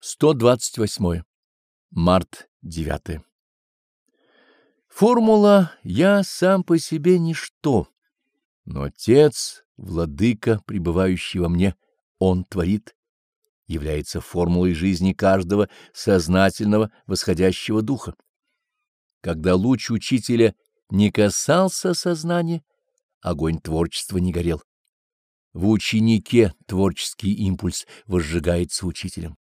128. Март 9. Формула «я сам по себе ничто», но Отец, Владыка, пребывающий во мне, Он творит, является формулой жизни каждого сознательного восходящего духа. Когда луч учителя не касался сознания, огонь творчества не горел. В ученике творческий импульс возжигается учителем.